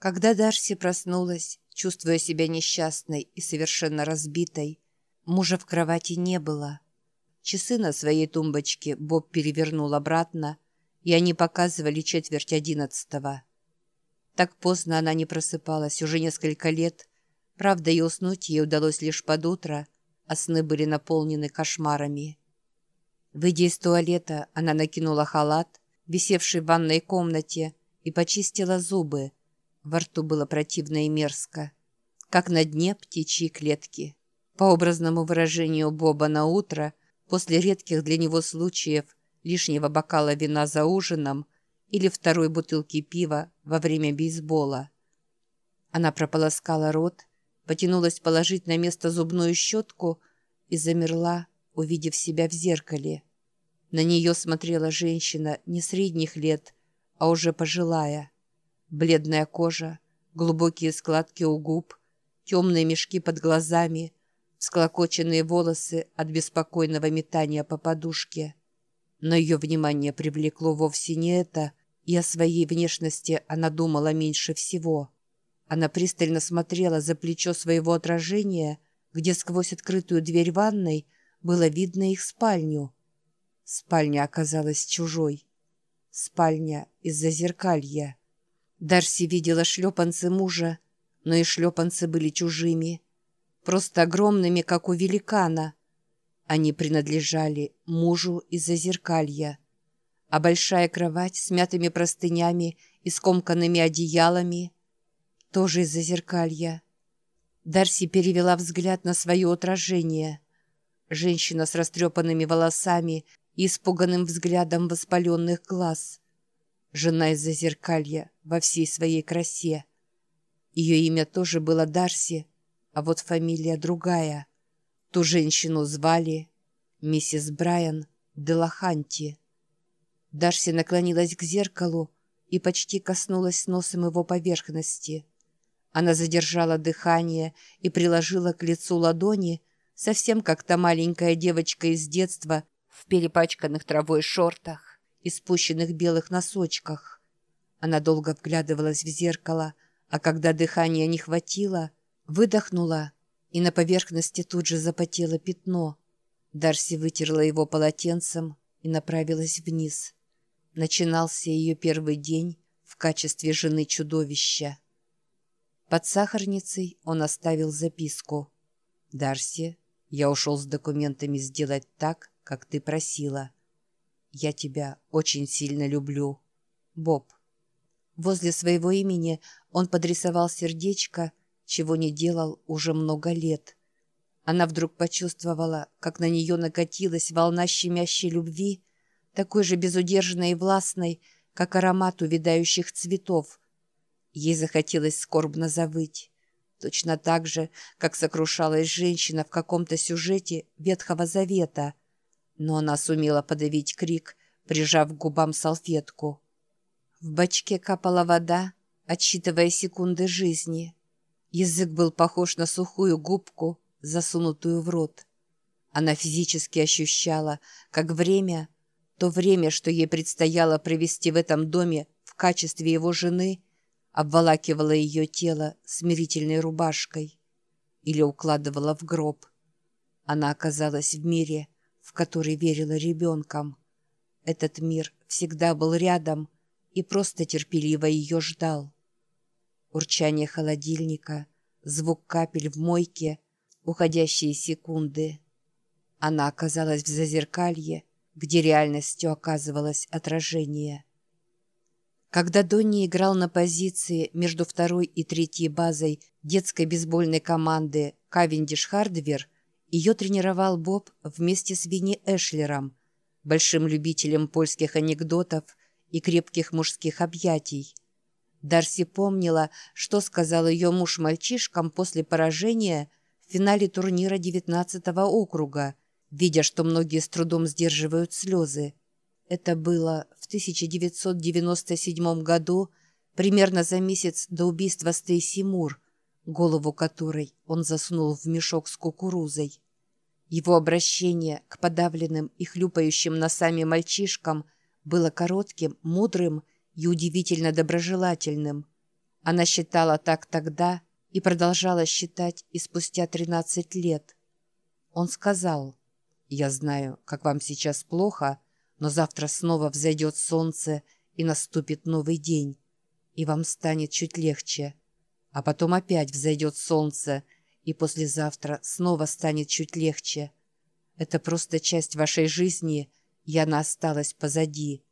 Когда Дарси проснулась, чувствуя себя несчастной и совершенно разбитой, мужа в кровати не было. Часы на своей тумбочке Боб перевернул обратно, и они показывали четверть одиннадцатого. Так поздно она не просыпалась уже несколько лет, правда, и уснуть ей удалось лишь под утро, а сны были наполнены кошмарами. Выйдя из туалета, она накинула халат, висевший в ванной комнате, и почистила зубы, во рту было противно и мерзко, как на дне птичьей клетки. По образному выражению Боба на утро, после редких для него случаев лишнего бокала вина за ужином или второй бутылки пива во время бейсбола. Она прополоскала рот, потянулась положить на место зубную щетку и замерла, увидев себя в зеркале. На нее смотрела женщина не средних лет, а уже пожилая. Бледная кожа, глубокие складки у губ, темные мешки под глазами, склокоченные волосы от беспокойного метания по подушке. Но ее внимание привлекло вовсе не это, и о своей внешности она думала меньше всего. Она пристально смотрела за плечо своего отражения, где сквозь открытую дверь ванной было видно их спальню. Спальня оказалась чужой. Спальня из-за зеркалья. Дарси видела шлепанцы мужа, но и шлепанцы были чужими, просто огромными, как у великана. Они принадлежали мужу из-за зеркалья. А большая кровать с мятыми простынями и скомканными одеялами тоже из-за зеркалья. Дарси перевела взгляд на свое отражение. Женщина с растрепанными волосами и испуганным взглядом воспаленных глаз. Жена из-за зеркалья во всей своей красе. Ее имя тоже было Дарси, а вот фамилия другая. Ту женщину звали миссис Брайан Делаханти. Дарси наклонилась к зеркалу и почти коснулась носом его поверхности. Она задержала дыхание и приложила к лицу ладони, совсем как та маленькая девочка из детства в перепачканных травой шортах и спущенных белых носочках. Она долго вглядывалась в зеркало, а когда дыхания не хватило, выдохнула, и на поверхности тут же запотело пятно. Дарси вытерла его полотенцем и направилась вниз. Начинался ее первый день в качестве жены чудовища. Под сахарницей он оставил записку. «Дарси, я ушел с документами сделать так, как ты просила. Я тебя очень сильно люблю. Боб». Возле своего имени он подрисовал сердечко, чего не делал уже много лет. Она вдруг почувствовала, как на нее накатилась волна щемящей любви, такой же безудержной и властной, как аромат увядающих цветов. Ей захотелось скорбно завыть. Точно так же, как сокрушалась женщина в каком-то сюжете Ветхого Завета. Но она сумела подавить крик, прижав к губам салфетку. В бачке капала вода, отсчитывая секунды жизни. Язык был похож на сухую губку, засунутую в рот. Она физически ощущала, как время, то время, что ей предстояло провести в этом доме в качестве его жены, обволакивало ее тело смирительной рубашкой или укладывало в гроб. Она оказалась в мире, в который верила ребенком. Этот мир всегда был рядом — и просто терпеливо ее ждал. Урчание холодильника, звук капель в мойке, уходящие секунды. Она оказалась в зазеркалье, где реальностью оказывалось отражение. Когда Донни играл на позиции между второй и третьей базой детской бейсбольной команды «Кавендиш Хардвер», ее тренировал Боб вместе с Винни Эшлером, большим любителем польских анекдотов и крепких мужских объятий. Дарси помнила, что сказал ее муж мальчишкам после поражения в финале турнира 19-го округа, видя, что многие с трудом сдерживают слезы. Это было в 1997 году, примерно за месяц до убийства Стейси Мур, голову которой он засунул в мешок с кукурузой. Его обращение к подавленным и хлюпающим носами мальчишкам – было коротким, мудрым и удивительно доброжелательным. Она считала так тогда и продолжала считать и спустя 13 лет. Он сказал, «Я знаю, как вам сейчас плохо, но завтра снова взойдет солнце и наступит новый день, и вам станет чуть легче. А потом опять взойдет солнце, и послезавтра снова станет чуть легче. Это просто часть вашей жизни, и она осталась позади.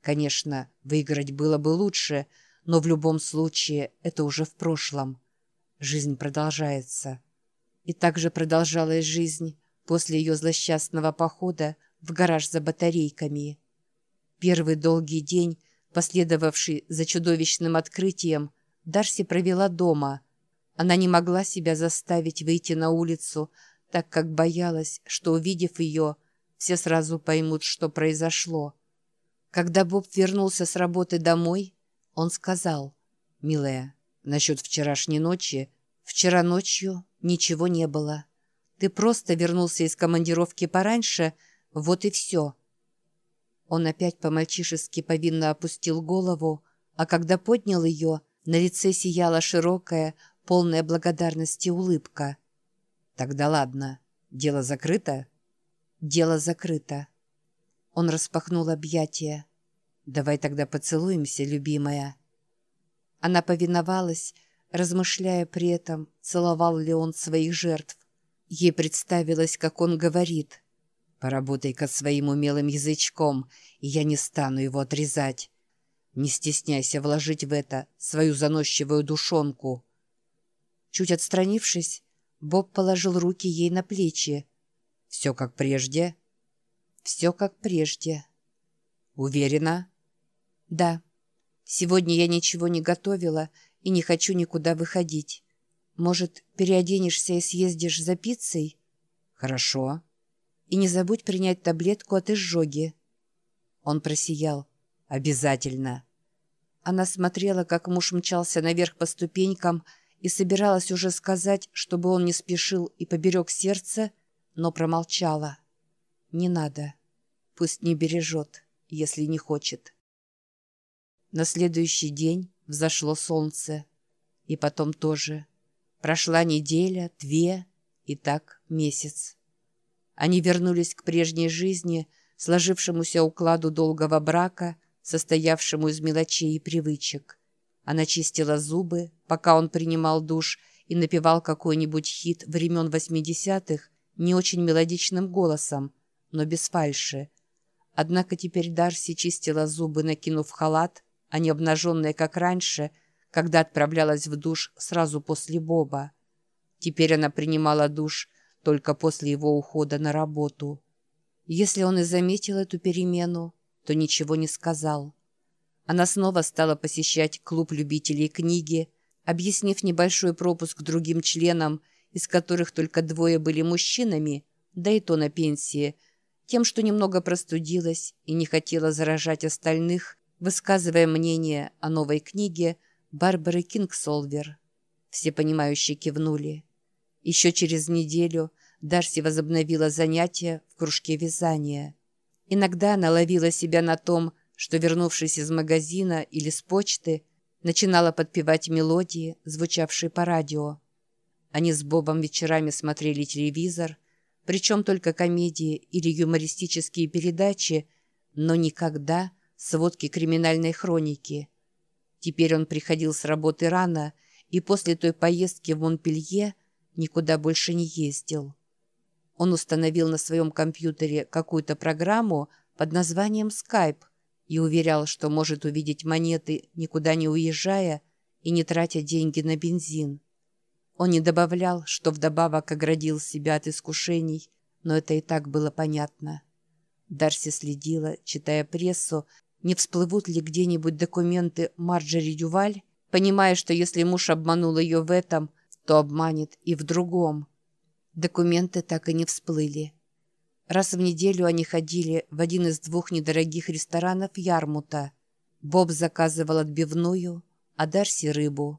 Конечно, выиграть было бы лучше, но в любом случае это уже в прошлом. Жизнь продолжается. И также продолжалась жизнь после ее злосчастного похода в гараж за батарейками. Первый долгий день, последовавший за чудовищным открытием, Дарси провела дома. Она не могла себя заставить выйти на улицу, так как боялась, что, увидев ее, все сразу поймут, что произошло. Когда Боб вернулся с работы домой, он сказал, «Милая, насчет вчерашней ночи, вчера ночью ничего не было. Ты просто вернулся из командировки пораньше, вот и все». Он опять по-мальчишески повинно опустил голову, а когда поднял ее, на лице сияла широкая, полная благодарности улыбка. «Тогда ладно. Дело закрыто?» «Дело закрыто». Он распахнул объятия. «Давай тогда поцелуемся, любимая». Она повиновалась, размышляя при этом, целовал ли он своих жертв. Ей представилось, как он говорит. «Поработай-ка своим умелым язычком, и я не стану его отрезать. Не стесняйся вложить в это свою заносчивую душонку». Чуть отстранившись, Боб положил руки ей на плечи. «Все как прежде?» «Все как прежде». «Уверена?» «Да. Сегодня я ничего не готовила и не хочу никуда выходить. Может, переоденешься и съездишь за пиццей?» «Хорошо». «И не забудь принять таблетку от изжоги». Он просиял. «Обязательно». Она смотрела, как муж мчался наверх по ступенькам и собиралась уже сказать, чтобы он не спешил и поберег сердце, но промолчала. «Не надо. Пусть не бережет, если не хочет». На следующий день взошло солнце. И потом тоже. Прошла неделя, две, и так месяц. Они вернулись к прежней жизни, сложившемуся укладу долгого брака, состоявшему из мелочей и привычек. Она чистила зубы, пока он принимал душ и напевал какой-нибудь хит времен восьмидесятых не очень мелодичным голосом, но без фальши. Однако теперь Дарси чистила зубы, накинув халат, а не обнаженная, как раньше, когда отправлялась в душ сразу после Боба. Теперь она принимала душ только после его ухода на работу. Если он и заметил эту перемену, то ничего не сказал. Она снова стала посещать клуб любителей книги, объяснив небольшой пропуск другим членам, из которых только двое были мужчинами, да и то на пенсии, тем, что немного простудилась и не хотела заражать остальных, высказывая мнение о новой книге Барбары Кингсолвер. Все понимающие кивнули. Еще через неделю Дарси возобновила занятия в кружке вязания. Иногда она ловила себя на том, что, вернувшись из магазина или с почты, начинала подпевать мелодии, звучавшие по радио. Они с Бобом вечерами смотрели телевизор, причем только комедии или юмористические передачи, но никогда сводки криминальной хроники. Теперь он приходил с работы рано и после той поездки в Монпелье никуда больше не ездил. Он установил на своем компьютере какую-то программу под названием Skype и уверял, что может увидеть монеты, никуда не уезжая и не тратя деньги на бензин. Он не добавлял, что вдобавок оградил себя от искушений, но это и так было понятно. Дарси следила, читая прессу, не всплывут ли где-нибудь документы Марджери Дюваль, понимая, что если муж обманул ее в этом, то обманет и в другом. Документы так и не всплыли. Раз в неделю они ходили в один из двух недорогих ресторанов Ярмута. Боб заказывал отбивную, а Дарси — рыбу.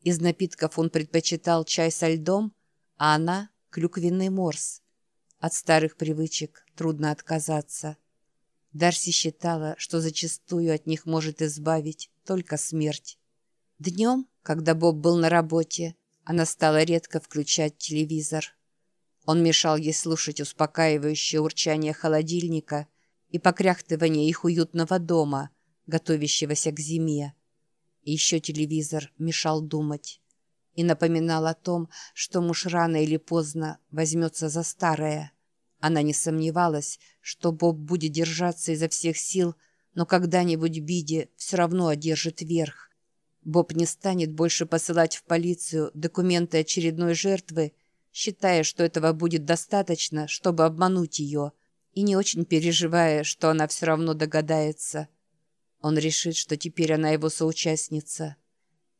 Из напитков он предпочитал чай со льдом, а она — клюквенный морс. От старых привычек трудно отказаться. Дарси считала, что зачастую от них может избавить только смерть. Днем, когда Боб был на работе, она стала редко включать телевизор. Он мешал ей слушать успокаивающее урчание холодильника и покряхтывание их уютного дома, готовящегося к зиме. И еще телевизор мешал думать и напоминал о том, что муж рано или поздно возьмется за старое. Она не сомневалась, что Боб будет держаться изо всех сил, но когда-нибудь Биди все равно одержит верх, Боб не станет больше посылать в полицию документы очередной жертвы, считая, что этого будет достаточно, чтобы обмануть ее, и не очень переживая, что она все равно догадается. Он решит, что теперь она его соучастница.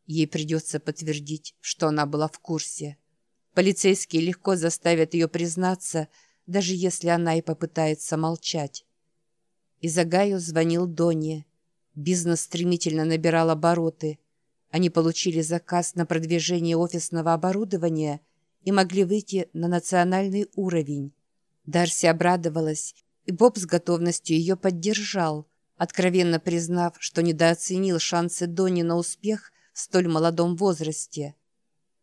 Ей придется подтвердить, что она была в курсе. Полицейские легко заставят ее признаться, даже если она и попытается молчать. Изагаю звонил Доне. Бизнес стремительно набирал обороты – они получили заказ на продвижение офисного оборудования и могли выйти на национальный уровень. Дарси обрадовалась, и Боб с готовностью ее поддержал, откровенно признав, что недооценил шансы Донни на успех в столь молодом возрасте.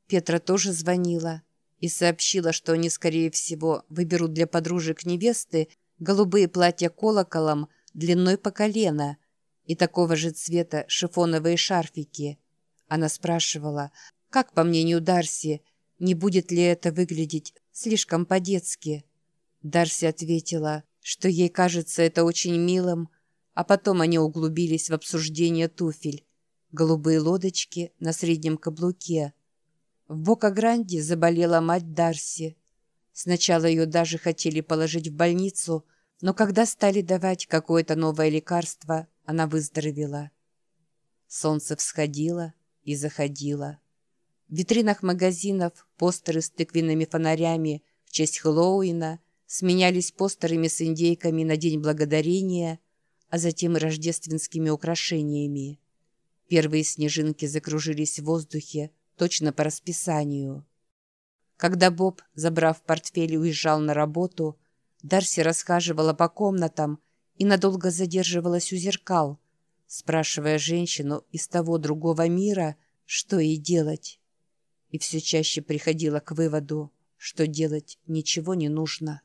Петра тоже звонила и сообщила, что они, скорее всего, выберут для подружек невесты голубые платья колоколом длиной по колено и такого же цвета шифоновые шарфики – она спрашивала, как, по мнению Дарси, не будет ли это выглядеть слишком по-детски. Дарси ответила, что ей кажется это очень милым, а потом они углубились в обсуждение туфель. Голубые лодочки на среднем каблуке. В Бока-Гранде заболела мать Дарси. Сначала ее даже хотели положить в больницу, но когда стали давать какое-то новое лекарство, она выздоровела. Солнце всходило, и заходила. В витринах магазинов постеры с тыквенными фонарями в честь Хэллоуина сменялись постерами с индейками на День Благодарения, а затем и рождественскими украшениями. Первые снежинки закружились в воздухе точно по расписанию. Когда Боб, забрав портфель, уезжал на работу, Дарси расхаживала по комнатам и надолго задерживалась у зеркал – спрашивая женщину из того другого мира, что ей делать. И все чаще приходила к выводу, что делать ничего не нужно.